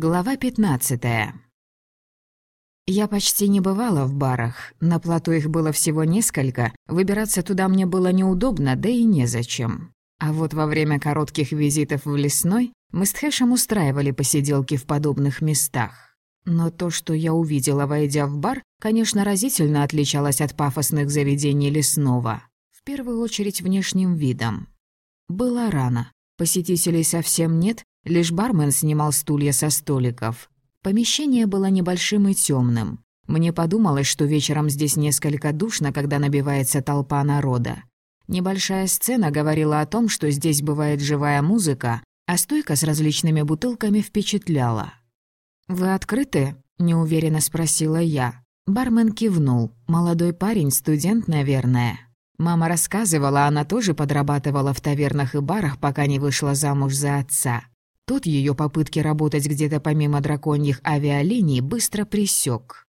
Глава 15 Я почти не бывала в барах. На плоту их было всего несколько. Выбираться туда мне было неудобно, да и незачем. А вот во время коротких визитов в лесной мы с Тхэшем устраивали посиделки в подобных местах. Но то, что я увидела, войдя в бар, конечно, разительно отличалось от пафосных заведений лесного. В первую очередь внешним видом. Было рано. Посетителей совсем нет, Лишь бармен снимал стулья со столиков. Помещение было небольшим и темным. Мне подумалось, что вечером здесь несколько душно, когда набивается толпа народа. Небольшая сцена говорила о том, что здесь бывает живая музыка, а стойка с различными бутылками впечатляла. «Вы открыты?» – неуверенно спросила я. Бармен кивнул. Молодой парень, студент, наверное. Мама рассказывала, она тоже подрабатывала в тавернах и барах, пока не вышла замуж за отца. Тот ее попытки работать где-то помимо драконьих авиалиний быстро присек.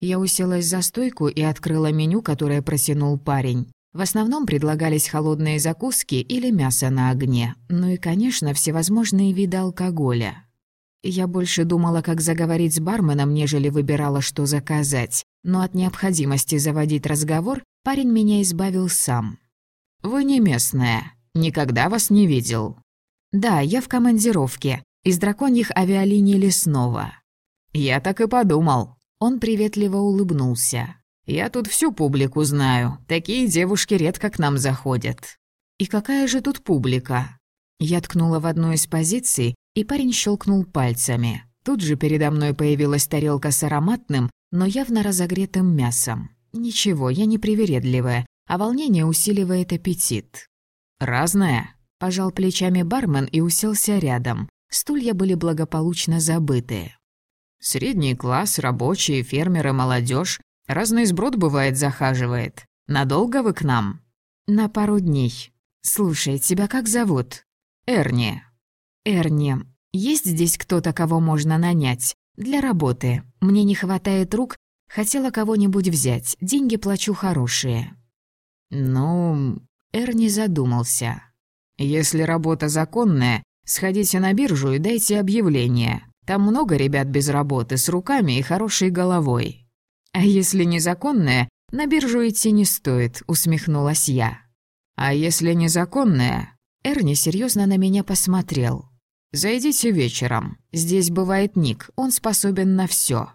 Я уселась за стойку и открыла меню, которое протянул парень. В основном предлагались холодные закуски или мясо на огне, ну и, конечно, всевозможные виды алкоголя. Я больше думала, как заговорить с барменом, нежели выбирала, что заказать, но от необходимости заводить разговор парень меня избавил сам. «Вы не местная. Никогда вас не видел. «Да, я в командировке. Из драконьих авиалиний Лесного». «Я так и подумал». Он приветливо улыбнулся. «Я тут всю публику знаю. Такие девушки редко к нам заходят». «И какая же тут публика?» Я ткнула в одну из позиций, и парень щелкнул пальцами. Тут же передо мной появилась тарелка с ароматным, но явно разогретым мясом. Ничего, я не привередливая, а волнение усиливает аппетит. «Разное?» Пожал плечами бармен и уселся рядом. Стулья были благополучно забыты. «Средний класс, рабочие, фермеры, молодежь. Разный сброд, бывает, захаживает. Надолго вы к нам?» «На пару дней. Слушай, тебя как зовут?» «Эрни». «Эрни. Есть здесь кто-то, кого можно нанять? Для работы. Мне не хватает рук. Хотела кого-нибудь взять. Деньги плачу хорошие». «Ну...» Эрни задумался. Если работа законная, сходите на биржу и дайте объявление. Там много ребят без работы, с руками и хорошей головой. А если незаконная, на биржу идти не стоит, усмехнулась я. А если незаконная? Эрни серьезно на меня посмотрел. Зайдите вечером. Здесь бывает Ник, он способен на все.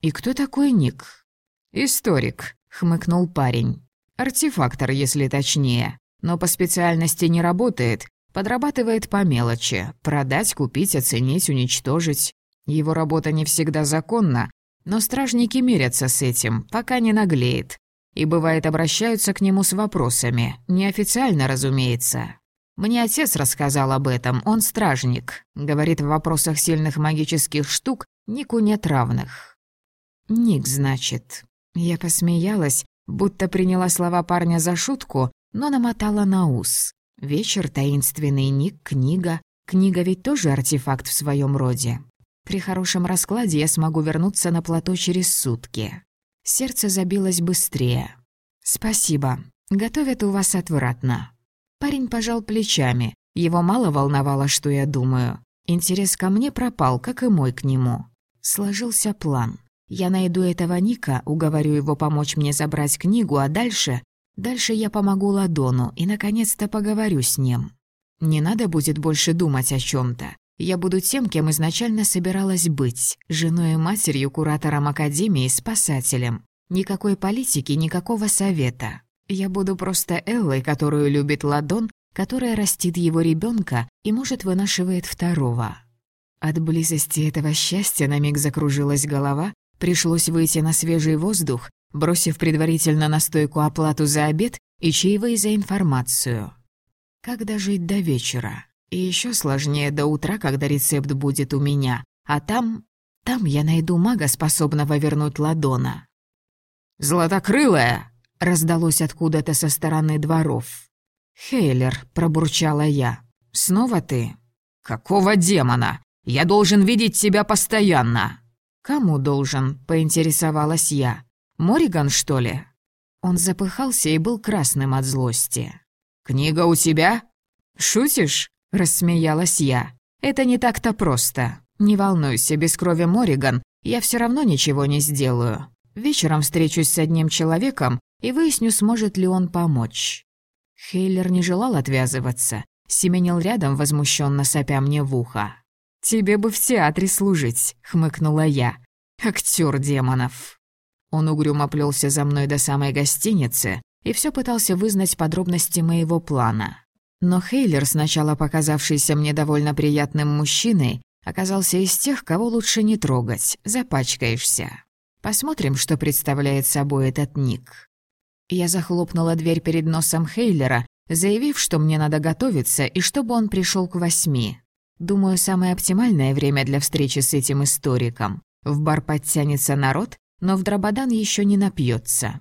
И кто такой Ник? Историк, хмыкнул парень. Артефактор, если точнее но по специальности не работает, подрабатывает по мелочи – продать, купить, оценить, уничтожить. Его работа не всегда законна, но стражники мирятся с этим, пока не наглеет. И бывает обращаются к нему с вопросами, неофициально, разумеется. Мне отец рассказал об этом, он стражник. Говорит, в вопросах сильных магических штук Нику нет равных. «Ник, значит». Я посмеялась, будто приняла слова парня за шутку, но намотала на ус. Вечер, таинственный ник, книга. Книга ведь тоже артефакт в своем роде. При хорошем раскладе я смогу вернуться на плато через сутки. Сердце забилось быстрее. «Спасибо. Готовят у вас отвратно». Парень пожал плечами. Его мало волновало, что я думаю. Интерес ко мне пропал, как и мой к нему. Сложился план. Я найду этого Ника, уговорю его помочь мне забрать книгу, а дальше Дальше я помогу Ладону и, наконец-то, поговорю с ним. Не надо будет больше думать о чем то Я буду тем, кем изначально собиралась быть, женой и матерью, куратором Академии, спасателем. Никакой политики, никакого совета. Я буду просто Эллой, которую любит Ладон, которая растит его ребенка и, может, вынашивает второго. От близости этого счастья на миг закружилась голова, пришлось выйти на свежий воздух бросив предварительно на стойку оплату за обед и чаевые за информацию. Как дожить до вечера? И еще сложнее до утра, когда рецепт будет у меня. А там... Там я найду мага, способного вернуть ладона. «Златокрылая!» — раздалось откуда-то со стороны дворов. «Хейлер», — пробурчала я. «Снова ты?» «Какого демона? Я должен видеть тебя постоянно!» «Кому должен?» — поинтересовалась я. Мориган, что ли?» Он запыхался и был красным от злости. «Книга у тебя?» «Шутишь?» — рассмеялась я. «Это не так-то просто. «Не волнуйся, без крови Мориган я все равно ничего не сделаю. Вечером встречусь с одним человеком и выясню, сможет ли он помочь». Хейлер не желал отвязываться, семенил рядом, возмущенно сопя мне в ухо. «Тебе бы в театре служить», — хмыкнула я. «Актер демонов». Он угрюмо плелся за мной до самой гостиницы и все пытался вызнать подробности моего плана. Но Хейлер, сначала показавшийся мне довольно приятным мужчиной, оказался из тех, кого лучше не трогать, запачкаешься. Посмотрим, что представляет собой этот ник. Я захлопнула дверь перед носом Хейлера, заявив, что мне надо готовиться и чтобы он пришел к восьми. Думаю, самое оптимальное время для встречи с этим историком. В бар подтянется народ, но в Драбадан еще не напьется.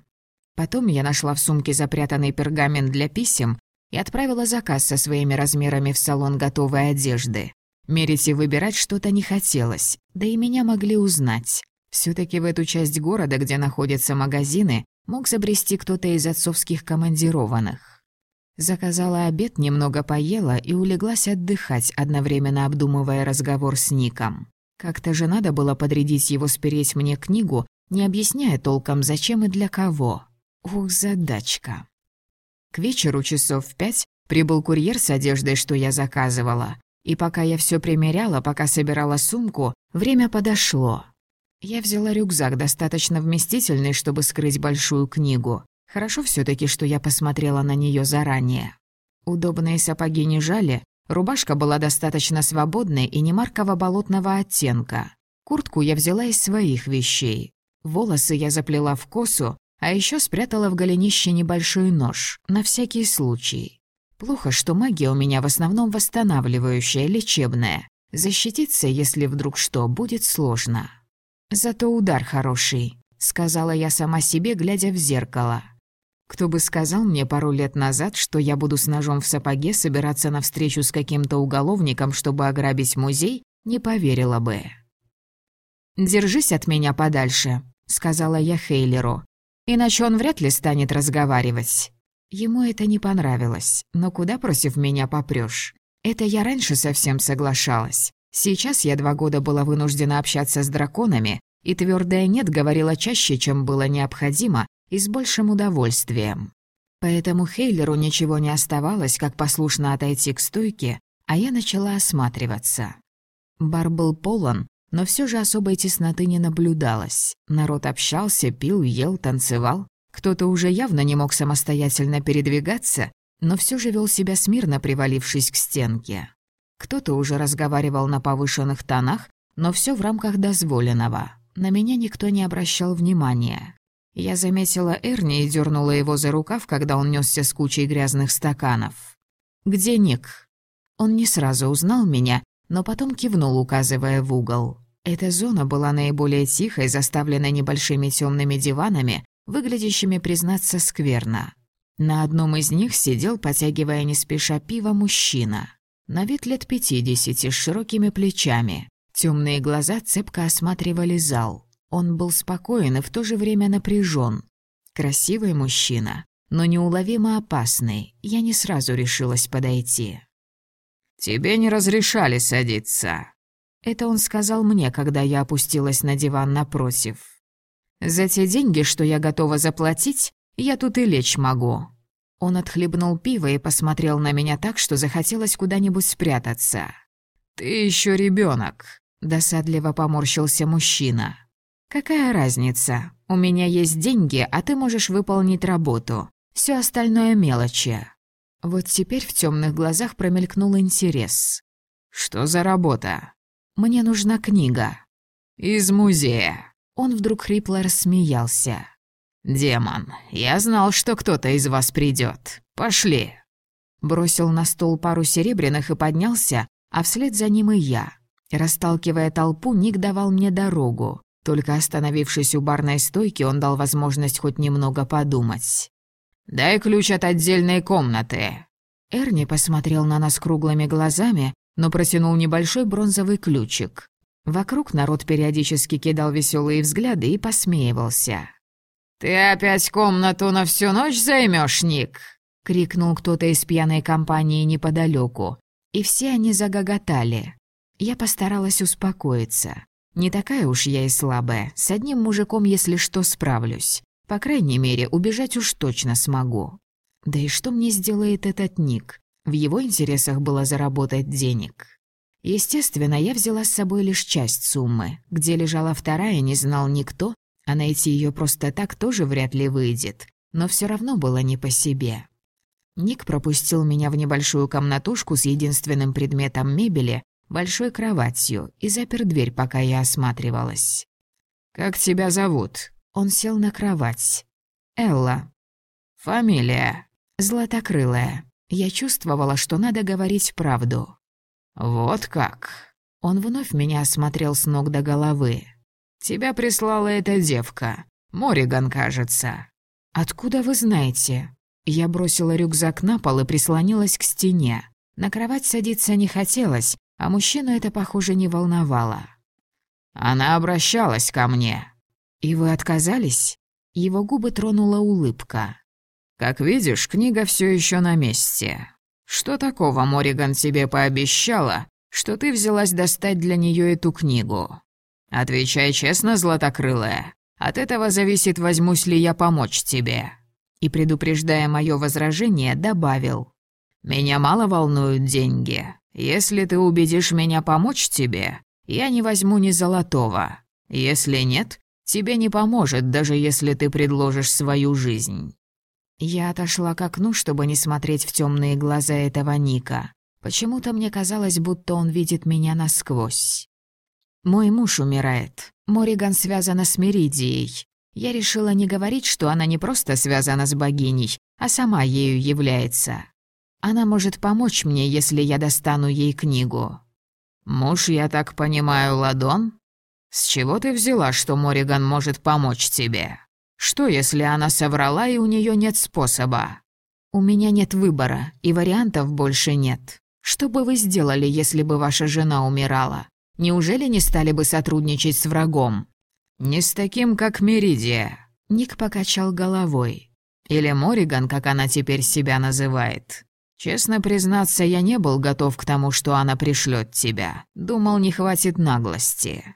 Потом я нашла в сумке запрятанный пергамент для писем и отправила заказ со своими размерами в салон готовой одежды. Мерить и выбирать что-то не хотелось, да и меня могли узнать. все таки в эту часть города, где находятся магазины, мог забрести кто-то из отцовских командированных. Заказала обед, немного поела и улеглась отдыхать, одновременно обдумывая разговор с Ником. Как-то же надо было подрядить его спереть мне книгу, не объясняя толком, зачем и для кого. Ух, задачка. К вечеру часов в пять прибыл курьер с одеждой, что я заказывала. И пока я все примеряла, пока собирала сумку, время подошло. Я взяла рюкзак, достаточно вместительный, чтобы скрыть большую книгу. Хорошо все таки что я посмотрела на нее заранее. Удобные сапоги не жали, рубашка была достаточно свободной и не марково болотного оттенка. Куртку я взяла из своих вещей. Волосы я заплела в косу, а еще спрятала в голенище небольшой нож, на всякий случай. Плохо, что магия у меня в основном восстанавливающая, лечебная. Защититься, если вдруг что, будет сложно. Зато удар хороший, сказала я сама себе, глядя в зеркало. Кто бы сказал мне пару лет назад, что я буду с ножом в сапоге собираться на встречу с каким-то уголовником, чтобы ограбить музей, не поверила бы. «Держись от меня подальше», — сказала я Хейлеру. «Иначе он вряд ли станет разговаривать». Ему это не понравилось, но куда против меня попрёшь? Это я раньше совсем соглашалась. Сейчас я два года была вынуждена общаться с драконами, и твёрдое «нет» говорила чаще, чем было необходимо, и с большим удовольствием. Поэтому Хейлеру ничего не оставалось, как послушно отойти к стойке, а я начала осматриваться. Бар был полон, но всё же особой тесноты не наблюдалось. Народ общался, пил, ел, танцевал. Кто-то уже явно не мог самостоятельно передвигаться, но все же вел себя смирно, привалившись к стенке. Кто-то уже разговаривал на повышенных тонах, но все в рамках дозволенного. На меня никто не обращал внимания. Я заметила Эрни и дернула его за рукав, когда он несся с кучей грязных стаканов. «Где Ник?» Он не сразу узнал меня, но потом кивнул, указывая в угол. Эта зона была наиболее тихой, заставленной небольшими темными диванами, выглядящими, признаться, скверно. На одном из них сидел, потягивая не спеша пиво, мужчина. На вид лет пятидесяти, с широкими плечами. Темные глаза цепко осматривали зал. Он был спокоен и в то же время напряжен. Красивый мужчина, но неуловимо опасный. Я не сразу решилась подойти. «Тебе не разрешали садиться». Это он сказал мне, когда я опустилась на диван напротив. За те деньги, что я готова заплатить, я тут и лечь могу». Он отхлебнул пиво и посмотрел на меня так, что захотелось куда-нибудь спрятаться. «Ты еще ребенок, досадливо поморщился мужчина. «Какая разница? У меня есть деньги, а ты можешь выполнить работу. Все остальное мелочи». Вот теперь в темных глазах промелькнул интерес. «Что за работа?» «Мне нужна книга». «Из музея». Он вдруг хрипло рассмеялся. «Демон, я знал, что кто-то из вас придет. Пошли!» Бросил на стол пару серебряных и поднялся, а вслед за ним и я. Расталкивая толпу, Ник давал мне дорогу. Только остановившись у барной стойки, он дал возможность хоть немного подумать. «Дай ключ от отдельной комнаты». Эрни посмотрел на нас круглыми глазами, но протянул небольшой бронзовый ключик. Вокруг народ периодически кидал веселые взгляды и посмеивался. «Ты опять комнату на всю ночь займешь, Ник?» — крикнул кто-то из пьяной компании неподалеку, и все они загоготали. Я постаралась успокоиться. Не такая уж я и слабая. С одним мужиком, если что, справлюсь. По крайней мере, убежать уж точно смогу. Да и что мне сделает этот Ник? В его интересах было заработать денег. Естественно, я взяла с собой лишь часть суммы. Где лежала вторая, не знал никто, а найти ее просто так тоже вряд ли выйдет. Но все равно было не по себе. Ник пропустил меня в небольшую комнатушку с единственным предметом мебели, большой кроватью, и запер дверь, пока я осматривалась. «Как тебя зовут?» Он сел на кровать. «Элла». «Фамилия?» «Златокрылая». Я чувствовала, что надо говорить правду. «Вот как?» Он вновь меня осмотрел с ног до головы. «Тебя прислала эта девка. Мориган, кажется». «Откуда вы знаете?» Я бросила рюкзак на пол и прислонилась к стене. На кровать садиться не хотелось, а мужчину это, похоже, не волновало. «Она обращалась ко мне». «И вы отказались?» Его губы тронула улыбка. Как видишь, книга все еще на месте. Что такого Мориган тебе пообещала, что ты взялась достать для нее эту книгу? Отвечай честно, Златокрылая. От этого зависит, возьмусь ли я помочь тебе. И, предупреждая мое возражение, добавил. «Меня мало волнуют деньги. Если ты убедишь меня помочь тебе, я не возьму ни золотого. Если нет, тебе не поможет, даже если ты предложишь свою жизнь». Я отошла к окну, чтобы не смотреть в темные глаза этого Ника. Почему-то мне казалось, будто он видит меня насквозь. Мой муж умирает. Мориган связана с Меридией. Я решила не говорить, что она не просто связана с богиней, а сама ею является. Она может помочь мне, если я достану ей книгу. «Муж, я так понимаю, Ладон? С чего ты взяла, что Мориган может помочь тебе?» Что, если она соврала, и у нее нет способа? У меня нет выбора, и вариантов больше нет. Что бы вы сделали, если бы ваша жена умирала? Неужели не стали бы сотрудничать с врагом? Не с таким, как Меридия. Ник покачал головой. Или Мориган, как она теперь себя называет. Честно признаться, я не был готов к тому, что она пришлет тебя. Думал, не хватит наглости.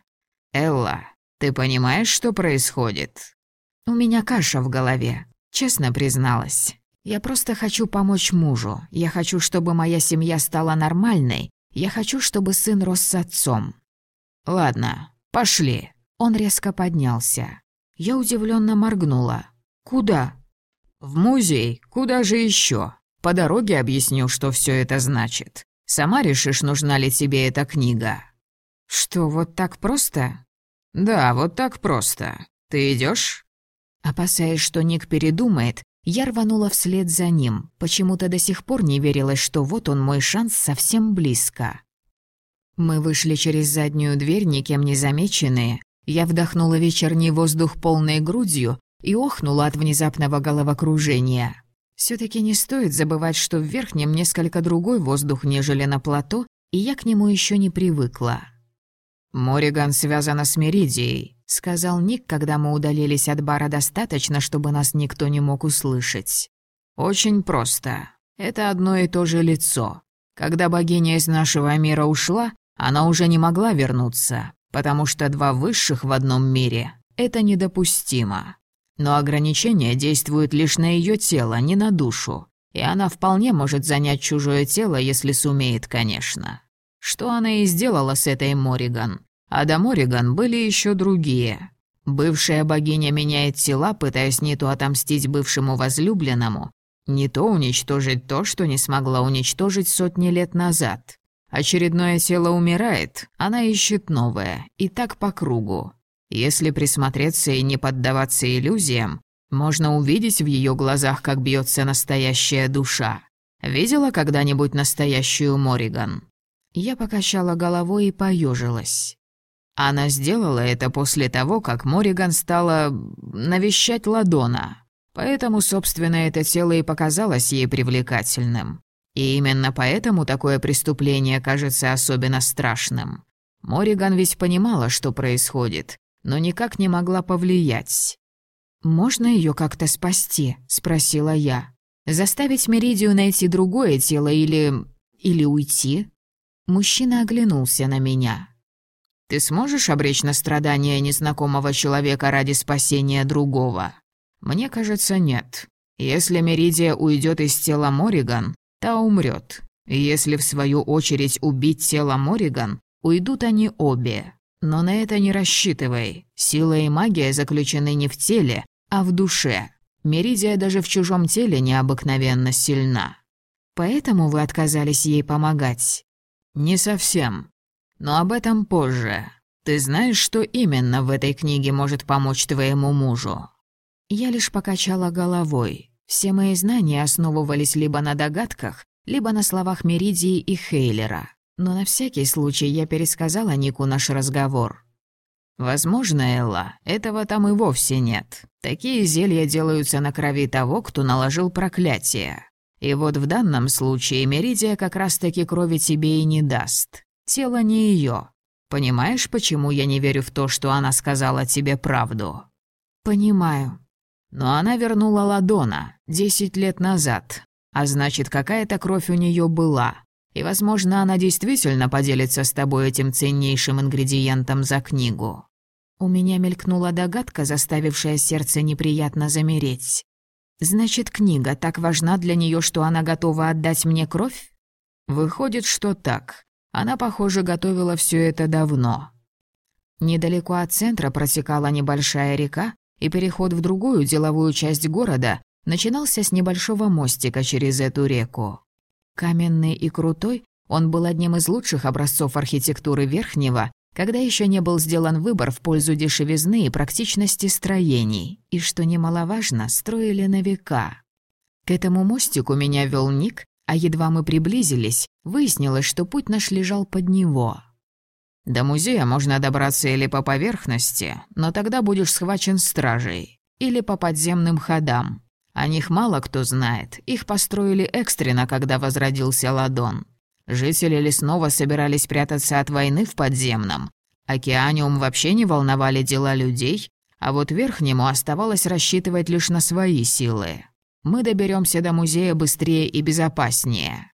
Элла, ты понимаешь, что происходит? «У меня каша в голове», — честно призналась. «Я просто хочу помочь мужу. Я хочу, чтобы моя семья стала нормальной. Я хочу, чтобы сын рос с отцом». «Ладно, пошли». Он резко поднялся. Я удивленно моргнула. «Куда?» «В музей. Куда же еще? По дороге объясню, что все это значит. Сама решишь, нужна ли тебе эта книга». «Что, вот так просто?» «Да, вот так просто. Ты идешь? Опасаясь, что Ник передумает, я рванула вслед за ним. Почему-то до сих пор не верилось, что вот он мой шанс совсем близко. Мы вышли через заднюю дверь, никем не замеченные. Я вдохнула вечерний воздух полной грудью и охнула от внезапного головокружения. все таки не стоит забывать, что в верхнем несколько другой воздух, нежели на плато, и я к нему еще не привыкла. «Мориган связана с Меридией», — сказал Ник, когда мы удалились от бара достаточно, чтобы нас никто не мог услышать. «Очень просто. Это одно и то же лицо. Когда богиня из нашего мира ушла, она уже не могла вернуться, потому что два высших в одном мире — это недопустимо. Но ограничения действуют лишь на ее тело, не на душу, и она вполне может занять чужое тело, если сумеет, конечно. Что она и сделала с этой Мориган. А до Мориган были еще другие. Бывшая богиня меняет тела, пытаясь не то отомстить бывшему возлюбленному, не то уничтожить то, что не смогла уничтожить сотни лет назад. Очередное тело умирает, она ищет новое, и так по кругу. Если присмотреться и не поддаваться иллюзиям, можно увидеть в ее глазах, как бьется настоящая душа. Видела когда-нибудь настоящую Мориган? Я покачала головой и поежилась. Она сделала это после того, как Мориган стала навещать Ладона. Поэтому, собственно, это тело и показалось ей привлекательным. И именно поэтому такое преступление кажется особенно страшным. Мориган ведь понимала, что происходит, но никак не могла повлиять. «Можно ее как-то спасти?» — спросила я. «Заставить Меридию найти другое тело или... или уйти?» Мужчина оглянулся на меня. «Ты сможешь обречь на страдания незнакомого человека ради спасения другого?» «Мне кажется, нет. Если Меридия уйдет из тела Мориган, та умрет. Если в свою очередь убить тело Мориган, уйдут они обе. Но на это не рассчитывай. Сила и магия заключены не в теле, а в душе. Меридия даже в чужом теле необыкновенно сильна. Поэтому вы отказались ей помогать? Не совсем. Но об этом позже. Ты знаешь, что именно в этой книге может помочь твоему мужу? Я лишь покачала головой. Все мои знания основывались либо на догадках, либо на словах Меридии и Хейлера. Но на всякий случай я пересказала Нику наш разговор. «Возможно, Элла, этого там и вовсе нет. Такие зелья делаются на крови того, кто наложил проклятие. И вот в данном случае Меридия как раз-таки крови тебе и не даст. Тело не ее. Понимаешь, почему я не верю в то, что она сказала тебе правду?» «Понимаю». Но она вернула Ладона десять лет назад, а значит, какая-то кровь у нее была. И, возможно, она действительно поделится с тобой этим ценнейшим ингредиентом за книгу. У меня мелькнула догадка, заставившая сердце неприятно замереть. Значит, книга так важна для нее, что она готова отдать мне кровь? Выходит, что так. Она, похоже, готовила все это давно. Недалеко от центра протекала небольшая река, и переход в другую деловую часть города начинался с небольшого мостика через эту реку. Каменный и крутой, он был одним из лучших образцов архитектуры Верхнего, когда еще не был сделан выбор в пользу дешевизны и практичности строений, и, что немаловажно, строили на века. К этому мостику меня вел Ник, а едва мы приблизились, выяснилось, что путь наш лежал под него. До музея можно добраться или по поверхности, но тогда будешь схвачен стражей, или по подземным ходам. О них мало кто знает. Их построили экстренно, когда возродился Ладон. Жители лесного собирались прятаться от войны в подземном. Океаниум вообще не волновали дела людей, а вот Верхнему оставалось рассчитывать лишь на свои силы. Мы доберемся до музея быстрее и безопаснее.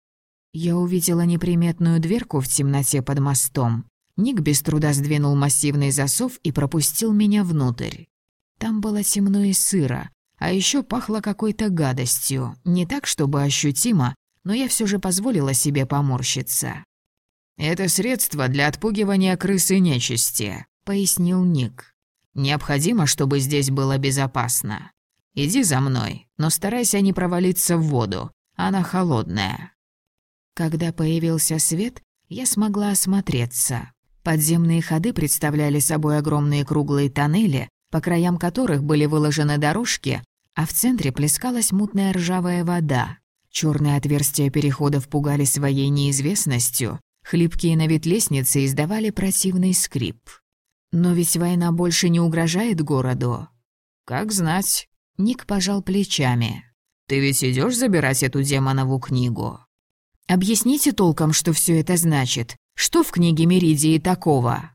Я увидела неприметную дверку в темноте под мостом. Ник без труда сдвинул массивный засов и пропустил меня внутрь. Там было темно и сыро, а еще пахло какой-то гадостью, не так, чтобы ощутимо, но я все же позволила себе поморщиться. «Это средство для отпугивания крысы нечисти», — пояснил Ник. «Необходимо, чтобы здесь было безопасно. Иди за мной, но старайся не провалиться в воду, она холодная». Когда появился свет, я смогла осмотреться. Подземные ходы представляли собой огромные круглые тоннели, по краям которых были выложены дорожки, а в центре плескалась мутная ржавая вода. Черные отверстия переходов пугали своей неизвестностью, хлипкие на вид лестницы издавали противный скрип. Но ведь война больше не угрожает городу. Как знать. Ник пожал плечами. Ты ведь идешь забирать эту демонову книгу? Объясните толком, что все это значит. Что в книге Меридии такого?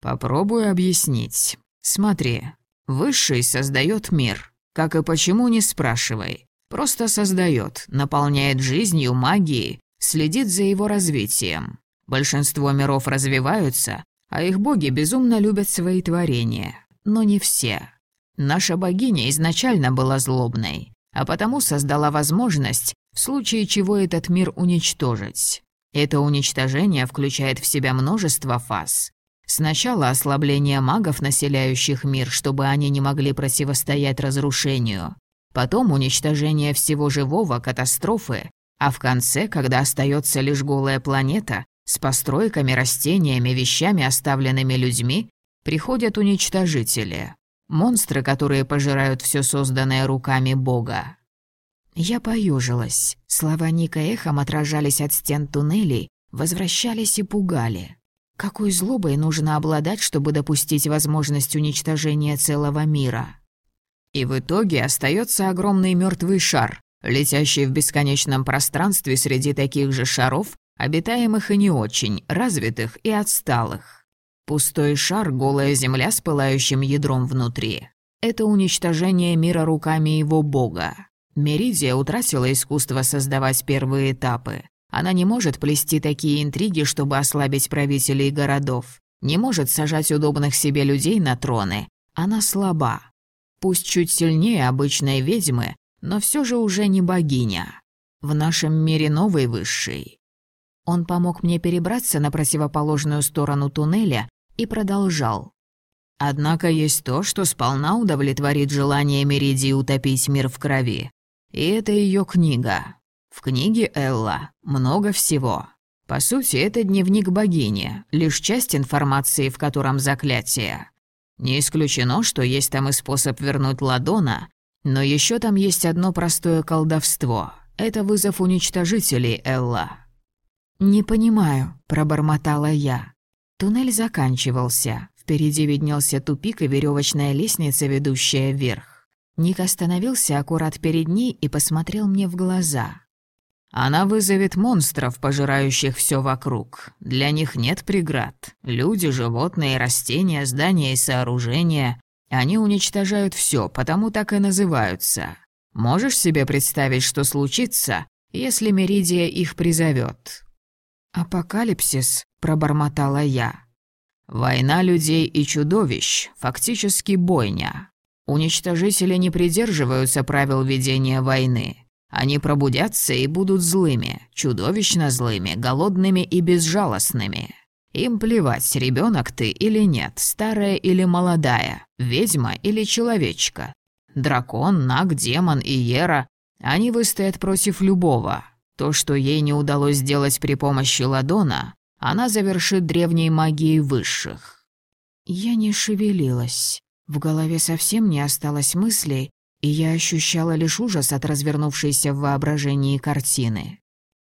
Попробую объяснить. Смотри, Высший создает мир. Как и почему, не спрашивай. Просто создает, наполняет жизнью, магией, следит за его развитием. Большинство миров развиваются, а их боги безумно любят свои творения. Но не все. Наша богиня изначально была злобной, а потому создала возможность, в случае чего этот мир уничтожить. Это уничтожение включает в себя множество фаз. Сначала ослабление магов, населяющих мир, чтобы они не могли противостоять разрушению. Потом уничтожение всего живого, катастрофы. А в конце, когда остается лишь голая планета, с постройками, растениями, вещами, оставленными людьми, приходят уничтожители. Монстры, которые пожирают все созданное руками Бога. Я поюжилась. Слова Ника эхом отражались от стен туннелей, возвращались и пугали. Какой злобой нужно обладать, чтобы допустить возможность уничтожения целого мира? И в итоге остается огромный мертвый шар, летящий в бесконечном пространстве среди таких же шаров, обитаемых и не очень, развитых и отсталых. Пустой шар, голая земля с пылающим ядром внутри. Это уничтожение мира руками его бога. Меридия утратила искусство создавать первые этапы. Она не может плести такие интриги, чтобы ослабить правителей городов. Не может сажать удобных себе людей на троны. Она слаба. Пусть чуть сильнее обычной ведьмы, но все же уже не богиня. В нашем мире новый высший. Он помог мне перебраться на противоположную сторону туннеля и продолжал. Однако есть то, что сполна удовлетворит желание Меридии утопить мир в крови. И это ее книга. В книге Элла много всего. По сути, это дневник богини, лишь часть информации, в котором заклятие. Не исключено, что есть там и способ вернуть Ладона, но еще там есть одно простое колдовство. Это вызов уничтожителей Элла. «Не понимаю», — пробормотала я. Туннель заканчивался. Впереди виднелся тупик и веревочная лестница, ведущая вверх. Ник остановился аккурат перед ней и посмотрел мне в глаза. Она вызовет монстров, пожирающих все вокруг. Для них нет преград. Люди, животные, растения, здания и сооружения. Они уничтожают все, потому так и называются. Можешь себе представить, что случится, если Меридия их призовет? «Апокалипсис», — пробормотала я. «Война людей и чудовищ, фактически бойня. Уничтожители не придерживаются правил ведения войны. Они пробудятся и будут злыми, чудовищно злыми, голодными и безжалостными. Им плевать, ребенок ты или нет, старая или молодая, ведьма или человечка. Дракон, наг, демон и Ера. Они выстоят против любого. То, что ей не удалось сделать при помощи Ладона, она завершит древней магией высших. Я не шевелилась. В голове совсем не осталось мыслей, и я ощущала лишь ужас от развернувшейся в воображении картины.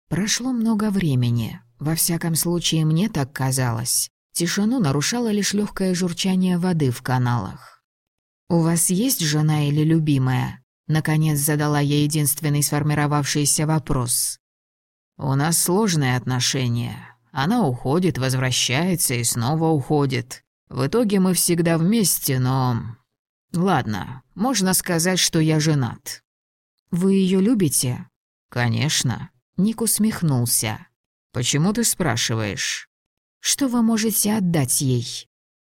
Прошло много времени, во всяком случае мне так казалось. Тишину нарушало лишь легкое журчание воды в каналах. «У вас есть жена или любимая?» Наконец задала я единственный сформировавшийся вопрос. «У нас сложные отношения. Она уходит, возвращается и снова уходит. В итоге мы всегда вместе, но Ладно, можно сказать, что я женат. Вы ее любите? Конечно. Ник усмехнулся. Почему ты спрашиваешь? Что вы можете отдать ей?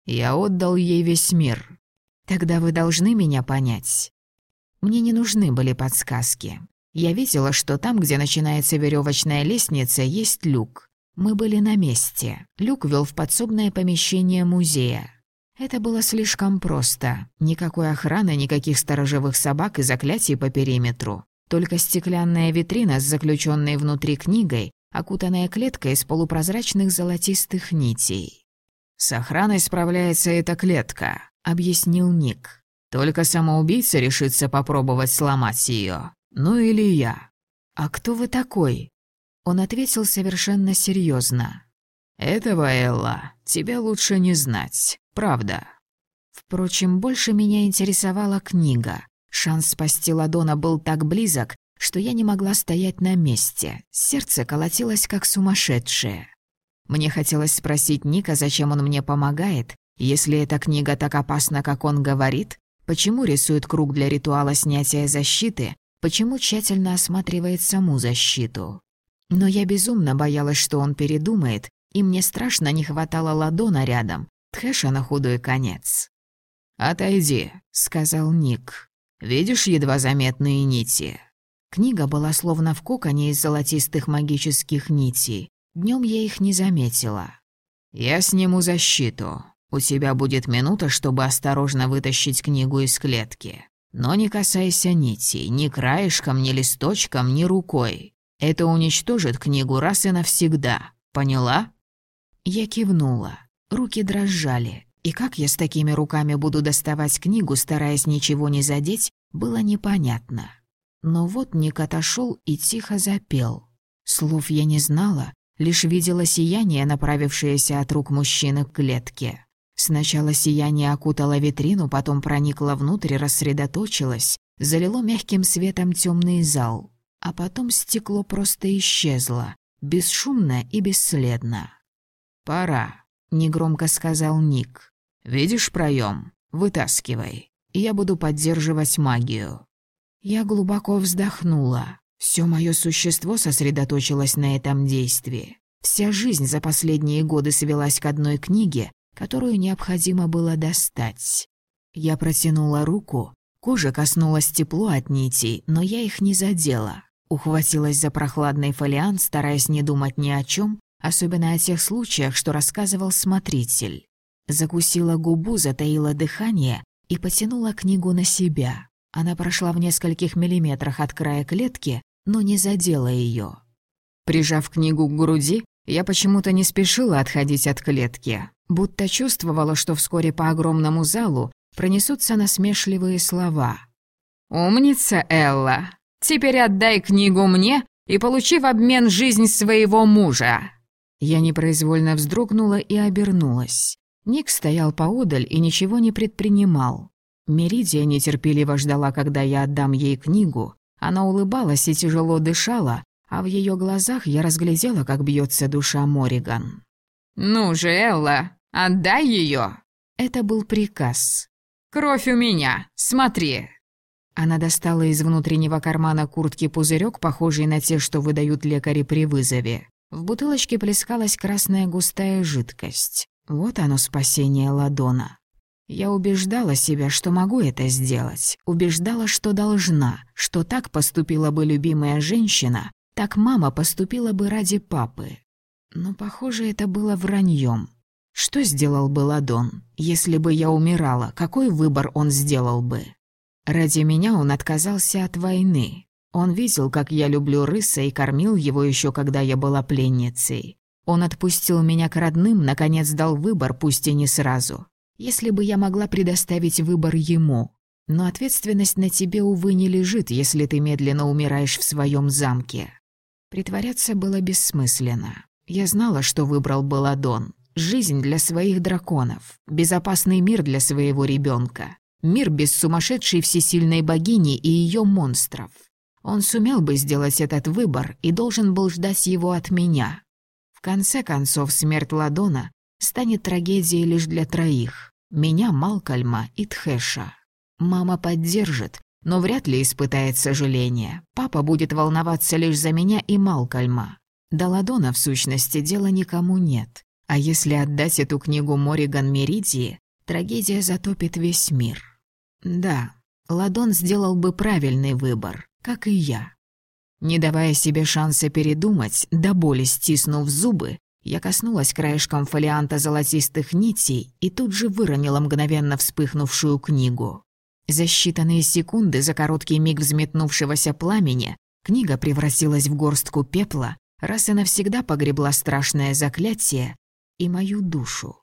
Я отдал ей весь мир. Тогда вы должны меня понять. Мне не нужны были подсказки. Я видела, что там, где начинается веревочная лестница, есть люк. Мы были на месте. Люк вел в подсобное помещение музея. Это было слишком просто. Никакой охраны, никаких сторожевых собак и заклятий по периметру. Только стеклянная витрина с заключенной внутри книгой, окутанная клеткой из полупрозрачных золотистых нитей. «С охраной справляется эта клетка», — объяснил Ник. «Только самоубийца решится попробовать сломать ее. Ну или я». «А кто вы такой?» Он ответил совершенно серьезно. «Этого, Элла, тебе лучше не знать. Правда. Впрочем, больше меня интересовала книга. Шанс спасти Ладона был так близок, что я не могла стоять на месте. Сердце колотилось как сумасшедшее. Мне хотелось спросить Ника, зачем он мне помогает, если эта книга так опасна, как он говорит, почему рисует круг для ритуала снятия защиты, почему тщательно осматривает саму защиту. Но я безумно боялась, что он передумает, и мне страшно не хватало ладона рядом, Тхэша на худой конец. «Отойди», — сказал Ник. «Видишь едва заметные нити?» Книга была словно в коконе из золотистых магических нитей. Днем я их не заметила. «Я сниму защиту. У тебя будет минута, чтобы осторожно вытащить книгу из клетки. Но не касайся нитей, ни краешком, ни листочком, ни рукой. Это уничтожит книгу раз и навсегда. Поняла?» Я кивнула. Руки дрожали, и как я с такими руками буду доставать книгу, стараясь ничего не задеть, было непонятно. Но вот Ник отошел и тихо запел. Слов я не знала, лишь видела сияние, направившееся от рук мужчины к клетке. Сначала сияние окутало витрину, потом проникло внутрь, рассредоточилось, залило мягким светом темный зал, а потом стекло просто исчезло, бесшумно и бесследно. «Пора», — негромко сказал Ник. «Видишь проем? Вытаскивай. Я буду поддерживать магию». Я глубоко вздохнула. Все мое существо сосредоточилось на этом действии. Вся жизнь за последние годы свелась к одной книге, которую необходимо было достать. Я протянула руку, кожа коснулась тепло от нитей, но я их не задела. Ухватилась за прохладный фолиант, стараясь не думать ни о чем, особенно о тех случаях, что рассказывал смотритель. Закусила губу, затаила дыхание и потянула книгу на себя. Она прошла в нескольких миллиметрах от края клетки, но не задела ее. Прижав книгу к груди, я почему-то не спешила отходить от клетки, будто чувствовала, что вскоре по огромному залу пронесутся насмешливые слова. «Умница, Элла! Теперь отдай книгу мне и получи в обмен жизнь своего мужа!» Я непроизвольно вздрогнула и обернулась. Ник стоял поодаль и ничего не предпринимал. Меридия нетерпеливо ждала, когда я отдам ей книгу. Она улыбалась и тяжело дышала, а в ее глазах я разглядела, как бьется душа Мориган. «Ну же, Элла, отдай ее!» Это был приказ. «Кровь у меня, смотри!» Она достала из внутреннего кармана куртки пузырек, похожий на те, что выдают лекари при вызове. В бутылочке плескалась красная густая жидкость. Вот оно спасение ладона. Я убеждала себя, что могу это сделать. Убеждала, что должна, что так поступила бы любимая женщина, так мама поступила бы ради папы. Но, похоже, это было враньем. Что сделал бы Ладон? Если бы я умирала, какой выбор он сделал бы? Ради меня он отказался от войны. Он видел, как я люблю рыса и кормил его еще, когда я была пленницей. Он отпустил меня к родным, наконец дал выбор, пусть и не сразу. Если бы я могла предоставить выбор ему. Но ответственность на тебе, увы, не лежит, если ты медленно умираешь в своем замке. Притворяться было бессмысленно. Я знала, что выбрал Баладон. Жизнь для своих драконов, безопасный мир для своего ребенка, мир без сумасшедшей всесильной богини и ее монстров. Он сумел бы сделать этот выбор и должен был ждать его от меня. В конце концов, смерть Ладона станет трагедией лишь для троих. Меня, Малкольма и Тхэша. Мама поддержит, но вряд ли испытает сожаление. Папа будет волноваться лишь за меня и Малкольма. До Ладона, в сущности, дела никому нет. А если отдать эту книгу Мориган Меридии, трагедия затопит весь мир. Да, Ладон сделал бы правильный выбор, как и я. Не давая себе шанса передумать, до боли стиснув зубы, я коснулась краешком фолианта золотистых нитей и тут же выронила мгновенно вспыхнувшую книгу. За считанные секунды, за короткий миг взметнувшегося пламени, книга превратилась в горстку пепла, раз и навсегда погребла страшное заклятие и мою душу.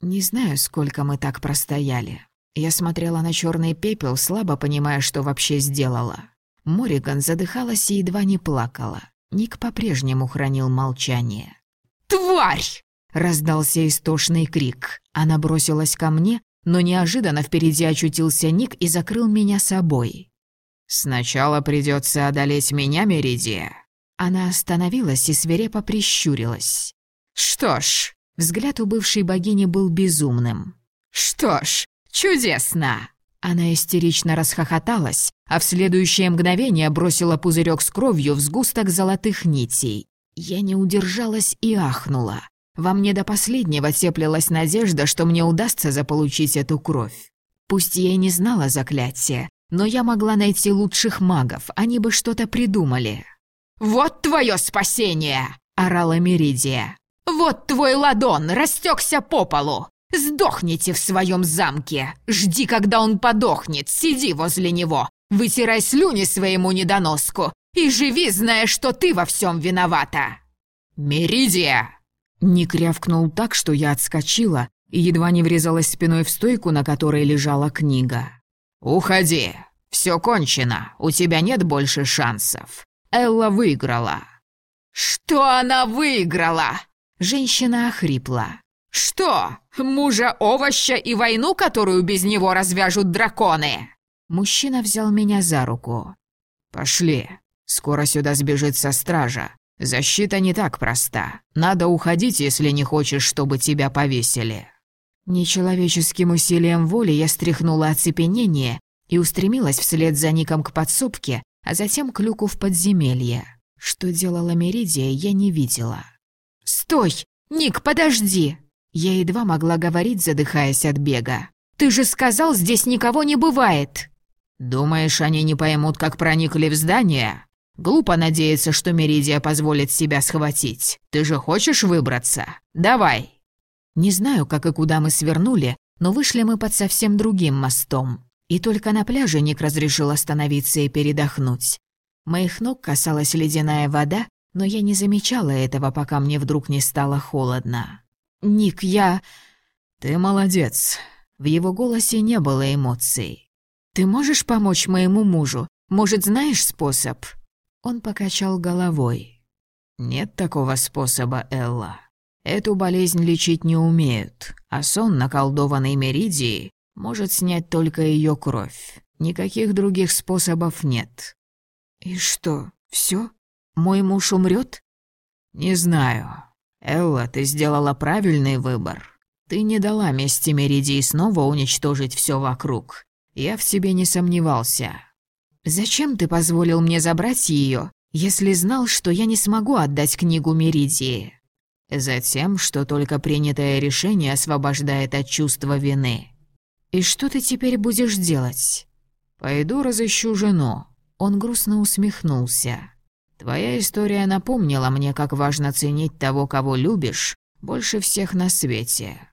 Не знаю, сколько мы так простояли. Я смотрела на черный пепел, слабо понимая, что вообще сделала. Мориган задыхалась и едва не плакала. Ник по-прежнему хранил молчание. «Тварь!» — раздался истошный крик. Она бросилась ко мне, но неожиданно впереди очутился Ник и закрыл меня собой. «Сначала придется одолеть меня, Меридия». Она остановилась и свирепо прищурилась. «Что ж...» — взгляд у бывшей богини был безумным. «Что ж, чудесно!» Она истерично расхохоталась, а в следующее мгновение бросила пузырек с кровью в сгусток золотых нитей. Я не удержалась и ахнула. Во мне до последнего теплилась надежда, что мне удастся заполучить эту кровь. Пусть я и не знала заклятия, но я могла найти лучших магов, они бы что-то придумали. «Вот твое спасение!» — орала Меридия. «Вот твой ладон растекся по полу! Сдохните в своем замке. Жди, когда он подохнет. Сиди возле него. Вытирай слюни своему недоноску. И живи, зная, что ты во всем виновата. Меридия!» Ник рявкнул так, что я отскочила и едва не врезалась спиной в стойку, на которой лежала книга. «Уходи. Все кончено. У тебя нет больше шансов. Элла выиграла». «Что она выиграла?» Женщина охрипла. «Что, мужа овоща и войну, которую без него развяжут драконы?» Мужчина взял меня за руку. «Пошли. Скоро сюда сбежит со стража. Защита не так проста. Надо уходить, если не хочешь, чтобы тебя повесили». Нечеловеческим усилием воли я стряхнула оцепенение и устремилась вслед за Ником к подсобке, а затем к люку в подземелье. Что делала Меридия, я не видела. «Стой! Ник, подожди!» Я едва могла говорить, задыхаясь от бега. «Ты же сказал, здесь никого не бывает!» «Думаешь, они не поймут, как проникли в здание? Глупо надеяться, что Меридия позволит себя схватить. Ты же хочешь выбраться? Давай!» Не знаю, как и куда мы свернули, но вышли мы под совсем другим мостом. И только на пляже Ник разрешил остановиться и передохнуть. Моих ног касалась ледяная вода, но я не замечала этого, пока мне вдруг не стало холодно. «Ник, я...» «Ты молодец». В его голосе не было эмоций. «Ты можешь помочь моему мужу? Может, знаешь способ?» Он покачал головой. «Нет такого способа, Элла. Эту болезнь лечить не умеют, а сон наколдованной Меридии может снять только ее кровь. Никаких других способов нет». «И что, все? Мой муж умрет? «Не знаю. Элла, ты сделала правильный выбор. Ты не дала мести Меридии снова уничтожить все вокруг. Я в себе не сомневался». «Зачем ты позволил мне забрать ее, если знал, что я не смогу отдать книгу Меридии?» «Затем, что только принятое решение освобождает от чувства вины». «И что ты теперь будешь делать?» «Пойду разыщу жену». Он грустно усмехнулся. Твоя история напомнила мне, как важно ценить того, кого любишь, больше всех на свете».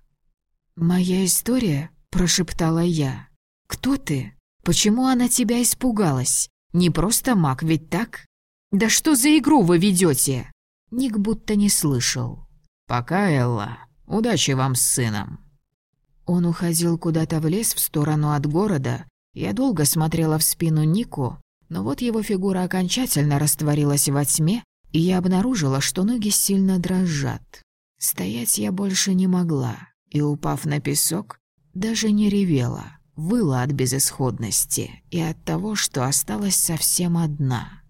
«Моя история?» – прошептала я. «Кто ты? Почему она тебя испугалась? Не просто маг, ведь так? Да что за игру вы ведете? Ник будто не слышал. «Пока, Элла. Удачи вам с сыном». Он уходил куда-то в лес в сторону от города. Я долго смотрела в спину Нику, но вот его фигура окончательно растворилась во тьме, и я обнаружила, что ноги сильно дрожат. Стоять я больше не могла, и, упав на песок, даже не ревела, выла от безысходности и от того, что осталась совсем одна.